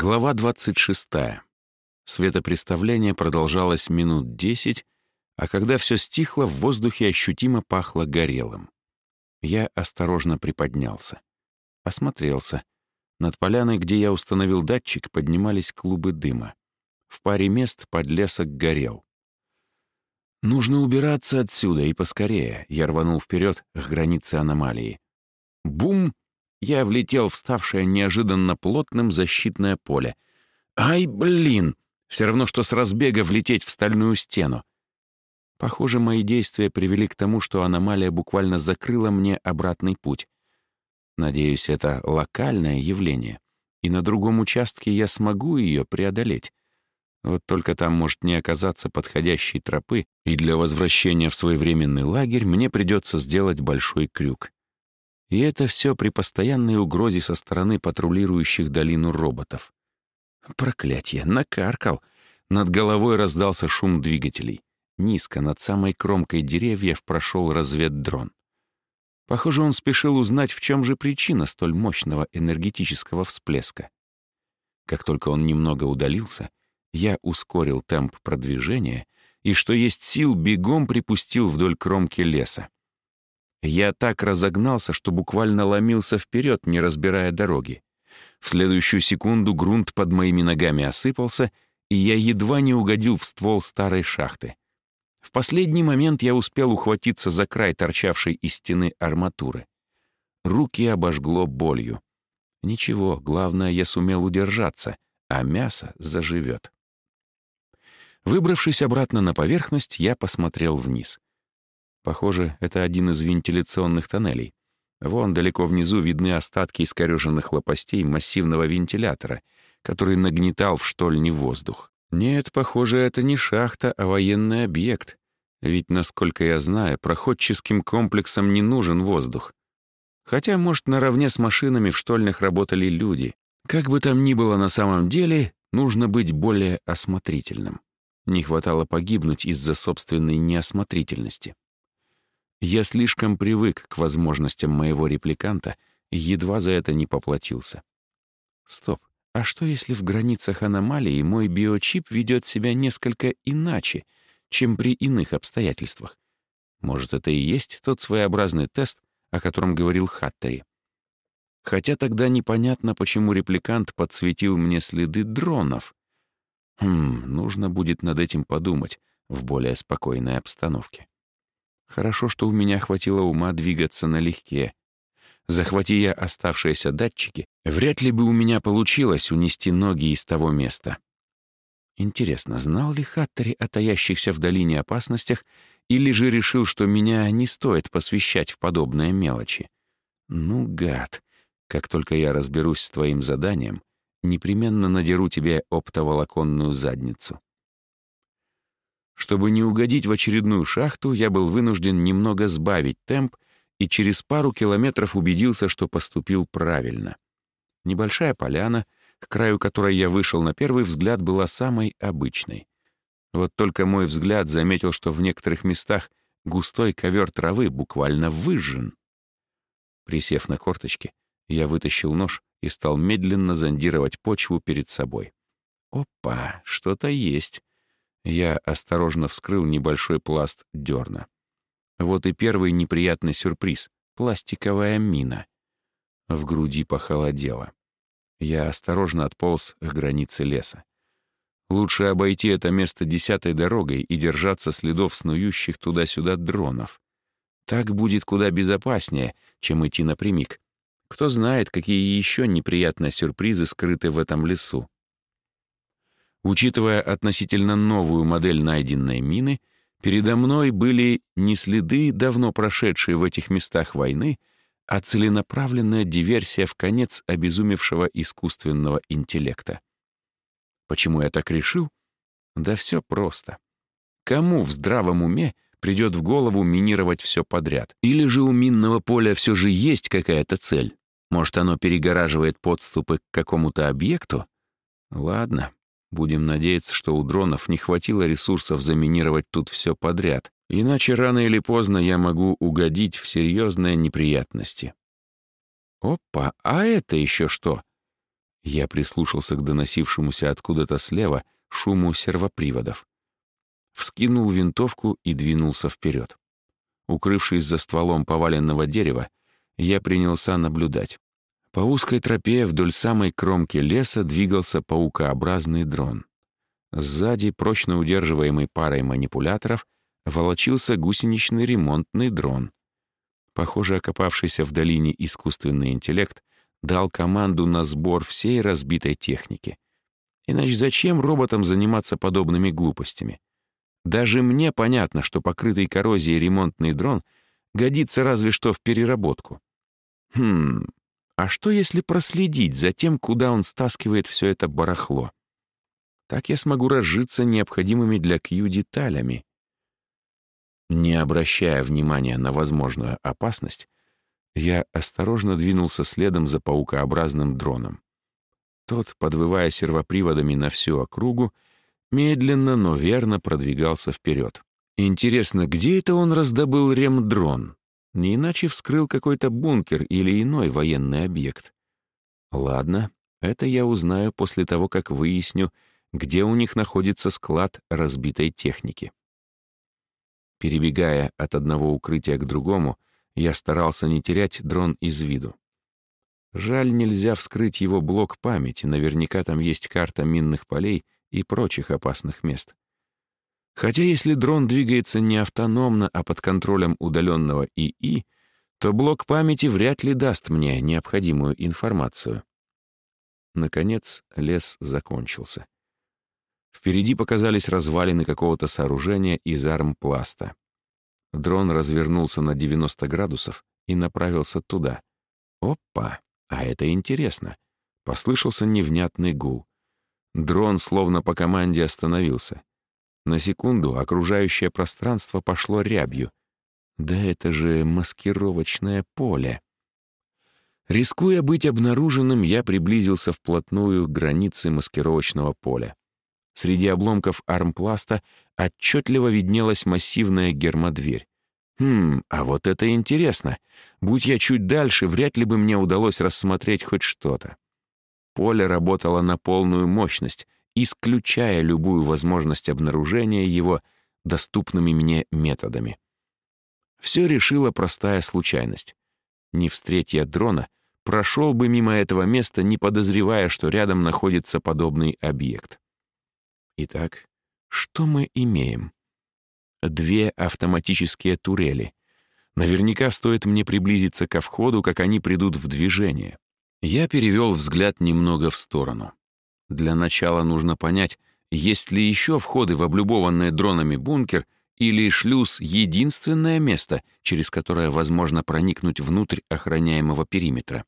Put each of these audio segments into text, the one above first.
Глава 26. Светопреставление продолжалось минут десять, а когда все стихло, в воздухе ощутимо пахло горелым. Я осторожно приподнялся. Осмотрелся. Над поляной, где я установил датчик, поднимались клубы дыма. В паре мест подлесок горел. «Нужно убираться отсюда и поскорее», — я рванул вперед к границе аномалии. Бум! Я влетел в ставшее неожиданно плотным защитное поле. Ай, блин! Все равно, что с разбега влететь в стальную стену. Похоже, мои действия привели к тому, что аномалия буквально закрыла мне обратный путь. Надеюсь, это локальное явление, и на другом участке я смогу ее преодолеть. Вот только там может не оказаться подходящей тропы, и для возвращения в своевременный лагерь мне придется сделать большой крюк. И это все при постоянной угрозе со стороны патрулирующих долину роботов. Проклятье, накаркал. Над головой раздался шум двигателей. Низко, над самой кромкой деревьев, прошел разведдрон. Похоже, он спешил узнать, в чем же причина столь мощного энергетического всплеска. Как только он немного удалился, я ускорил темп продвижения и, что есть сил, бегом припустил вдоль кромки леса. Я так разогнался, что буквально ломился вперед, не разбирая дороги. В следующую секунду грунт под моими ногами осыпался, и я едва не угодил в ствол старой шахты. В последний момент я успел ухватиться за край торчавшей из стены арматуры. Руки обожгло болью. Ничего, главное, я сумел удержаться, а мясо заживет. Выбравшись обратно на поверхность, я посмотрел вниз — Похоже, это один из вентиляционных тоннелей. Вон далеко внизу видны остатки искореженных лопастей массивного вентилятора, который нагнетал в штольне воздух. Нет, похоже, это не шахта, а военный объект. Ведь, насколько я знаю, проходческим комплексам не нужен воздух. Хотя, может, наравне с машинами в штольнях работали люди. Как бы там ни было на самом деле, нужно быть более осмотрительным. Не хватало погибнуть из-за собственной неосмотрительности. Я слишком привык к возможностям моего репликанта и едва за это не поплатился. Стоп, а что если в границах аномалии мой биочип ведет себя несколько иначе, чем при иных обстоятельствах? Может, это и есть тот своеобразный тест, о котором говорил Хаттери. Хотя тогда непонятно, почему репликант подсветил мне следы дронов. Хм, нужно будет над этим подумать в более спокойной обстановке. Хорошо, что у меня хватило ума двигаться налегке. Захвати я оставшиеся датчики, вряд ли бы у меня получилось унести ноги из того места. Интересно, знал ли Хаттери о таящихся в долине опасностях или же решил, что меня не стоит посвящать в подобные мелочи? Ну, гад, как только я разберусь с твоим заданием, непременно надеру тебе оптоволоконную задницу. Чтобы не угодить в очередную шахту, я был вынужден немного сбавить темп и через пару километров убедился, что поступил правильно. Небольшая поляна, к краю которой я вышел на первый взгляд, была самой обычной. Вот только мой взгляд заметил, что в некоторых местах густой ковер травы буквально выжжен. Присев на корточки, я вытащил нож и стал медленно зондировать почву перед собой. Опа, что-то есть. Я осторожно вскрыл небольшой пласт дерна. Вот и первый неприятный сюрприз — пластиковая мина. В груди похолодело. Я осторожно отполз к границе леса. Лучше обойти это место десятой дорогой и держаться следов снующих туда-сюда дронов. Так будет куда безопаснее, чем идти напрямик. Кто знает, какие еще неприятные сюрпризы скрыты в этом лесу. Учитывая относительно новую модель найденной мины, передо мной были не следы, давно прошедшие в этих местах войны, а целенаправленная диверсия в конец обезумевшего искусственного интеллекта. Почему я так решил? Да все просто. Кому в здравом уме придет в голову минировать все подряд? Или же у минного поля все же есть какая-то цель? Может, оно перегораживает подступы к какому-то объекту? Ладно, Будем надеяться, что у дронов не хватило ресурсов заминировать тут все подряд, иначе рано или поздно я могу угодить в серьезные неприятности. Опа, а это еще что? Я прислушался к доносившемуся откуда-то слева шуму сервоприводов. Вскинул винтовку и двинулся вперед. Укрывшись за стволом поваленного дерева, я принялся наблюдать. По узкой тропе вдоль самой кромки леса двигался паукообразный дрон. Сзади, прочно удерживаемый парой манипуляторов, волочился гусеничный ремонтный дрон. Похоже, окопавшийся в долине искусственный интеллект дал команду на сбор всей разбитой техники. Иначе зачем роботам заниматься подобными глупостями? Даже мне понятно, что покрытый коррозией ремонтный дрон годится разве что в переработку. Хм, а что если проследить за тем, куда он стаскивает все это барахло? Так я смогу разжиться необходимыми для Кью деталями. Не обращая внимания на возможную опасность, я осторожно двинулся следом за паукообразным дроном. Тот, подвывая сервоприводами на всю округу, медленно, но верно продвигался вперед. Интересно, где это он раздобыл ремдрон? Не иначе вскрыл какой-то бункер или иной военный объект. Ладно, это я узнаю после того, как выясню, где у них находится склад разбитой техники. Перебегая от одного укрытия к другому, я старался не терять дрон из виду. Жаль, нельзя вскрыть его блок памяти, наверняка там есть карта минных полей и прочих опасных мест. Хотя если дрон двигается не автономно, а под контролем удаленного ИИ, то блок памяти вряд ли даст мне необходимую информацию. Наконец лес закончился. Впереди показались развалины какого-то сооружения из армпласта. Дрон развернулся на 90 градусов и направился туда. Опа, а это интересно. Послышался невнятный гул. Дрон словно по команде остановился. На секунду окружающее пространство пошло рябью. Да это же маскировочное поле. Рискуя быть обнаруженным, я приблизился вплотную к границе маскировочного поля. Среди обломков армпласта отчетливо виднелась массивная гермодверь. Хм, а вот это интересно. Будь я чуть дальше, вряд ли бы мне удалось рассмотреть хоть что-то. Поле работало на полную мощность, исключая любую возможность обнаружения его доступными мне методами. Все решила простая случайность. Не встреть дрона, прошел бы мимо этого места, не подозревая, что рядом находится подобный объект. Итак, что мы имеем? Две автоматические турели. Наверняка стоит мне приблизиться ко входу, как они придут в движение. Я перевел взгляд немного в сторону. Для начала нужно понять, есть ли еще входы в облюбованные дронами бункер или шлюз — единственное место, через которое возможно проникнуть внутрь охраняемого периметра.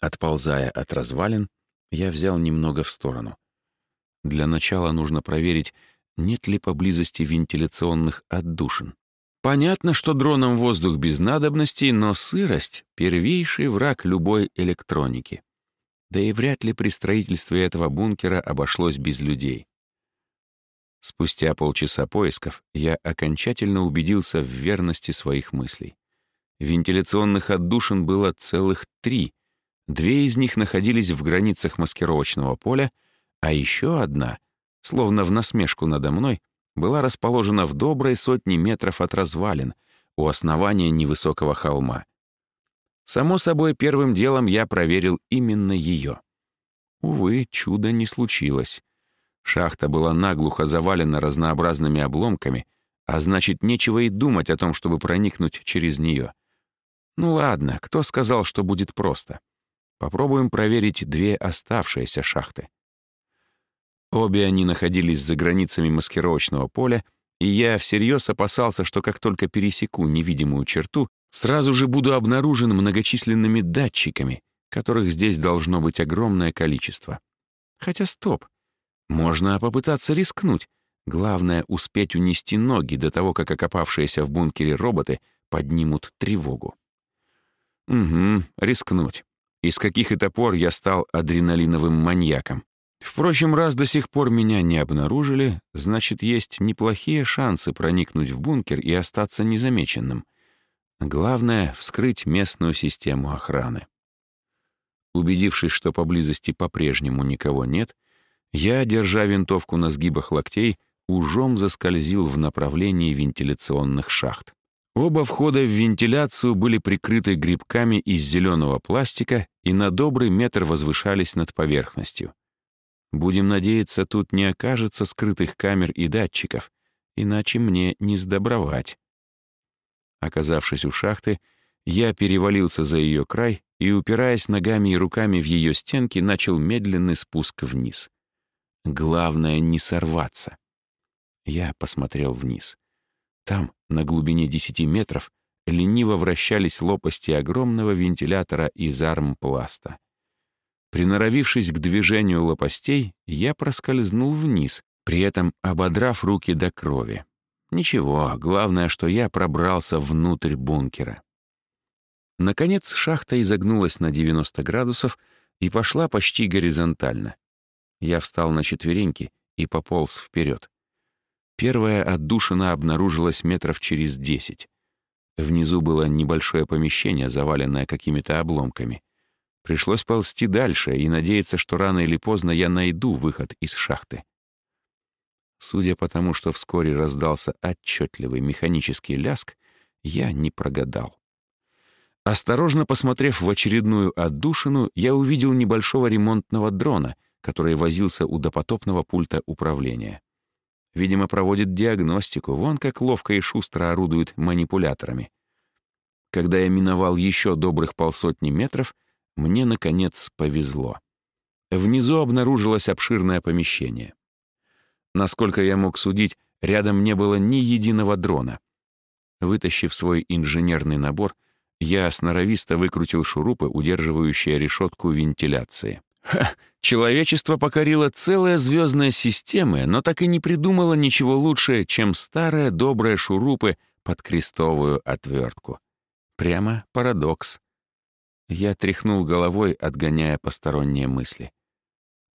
Отползая от развалин, я взял немного в сторону — для начала нужно проверить, нет ли поблизости вентиляционных отдушин. Понятно, что дроном воздух без надобности, но сырость — первейший враг любой электроники. Да и вряд ли при строительстве этого бункера обошлось без людей. Спустя полчаса поисков я окончательно убедился в верности своих мыслей. Вентиляционных отдушин было целых три. Две из них находились в границах маскировочного поля — а еще одна, словно в насмешку надо мной, была расположена в доброй сотни метров от развалин, у основания невысокого холма. Само собой, первым делом я проверил именно ее. Увы, чуда не случилось. Шахта была наглухо завалена разнообразными обломками, а значит, нечего и думать о том, чтобы проникнуть через нее. Ну ладно, кто сказал, что будет просто? Попробуем проверить две оставшиеся шахты. Обе они находились за границами маскировочного поля, и я всерьез опасался, что как только пересеку невидимую черту, сразу же буду обнаружен многочисленными датчиками, которых здесь должно быть огромное количество. Хотя стоп, можно попытаться рискнуть. Главное — успеть унести ноги до того, как окопавшиеся в бункере роботы поднимут тревогу. Угу, рискнуть. Из каких это пор я стал адреналиновым маньяком? Впрочем, раз до сих пор меня не обнаружили, значит, есть неплохие шансы проникнуть в бункер и остаться незамеченным. Главное — вскрыть местную систему охраны. Убедившись, что поблизости по-прежнему никого нет, я, держа винтовку на сгибах локтей, ужом заскользил в направлении вентиляционных шахт. Оба входа в вентиляцию были прикрыты грибками из зеленого пластика и на добрый метр возвышались над поверхностью. Будем надеяться, тут не окажется скрытых камер и датчиков, иначе мне не сдобровать. Оказавшись у шахты, я перевалился за ее край и, упираясь ногами и руками в ее стенки, начал медленный спуск вниз. Главное — не сорваться. Я посмотрел вниз. Там, на глубине 10 метров, лениво вращались лопасти огромного вентилятора из армпласта. Приноровившись к движению лопастей, я проскользнул вниз, при этом ободрав руки до крови. Ничего, главное, что я пробрался внутрь бункера. Наконец шахта изогнулась на 90 градусов и пошла почти горизонтально. Я встал на четвереньки и пополз вперед. Первая отдушина обнаружилась метров через десять. Внизу было небольшое помещение, заваленное какими-то обломками. Пришлось ползти дальше и надеяться, что рано или поздно я найду выход из шахты. Судя по тому, что вскоре раздался отчетливый механический ляск, я не прогадал. Осторожно посмотрев в очередную отдушину, я увидел небольшого ремонтного дрона, который возился у допотопного пульта управления. Видимо, проводит диагностику, вон как ловко и шустро орудует манипуляторами. Когда я миновал еще добрых полсотни метров, мне, наконец, повезло. Внизу обнаружилось обширное помещение. Насколько я мог судить, рядом не было ни единого дрона. Вытащив свой инженерный набор, я сноровисто выкрутил шурупы, удерживающие решетку вентиляции. Ха! Человечество покорило целая звездная система, но так и не придумало ничего лучше, чем старые добрые шурупы под крестовую отвертку. Прямо парадокс. Я тряхнул головой, отгоняя посторонние мысли.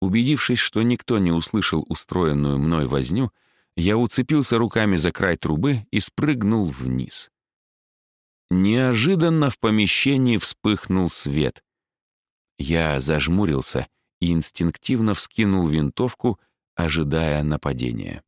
Убедившись, что никто не услышал устроенную мной возню, я уцепился руками за край трубы и спрыгнул вниз. Неожиданно в помещении вспыхнул свет. Я зажмурился и инстинктивно вскинул винтовку, ожидая нападения.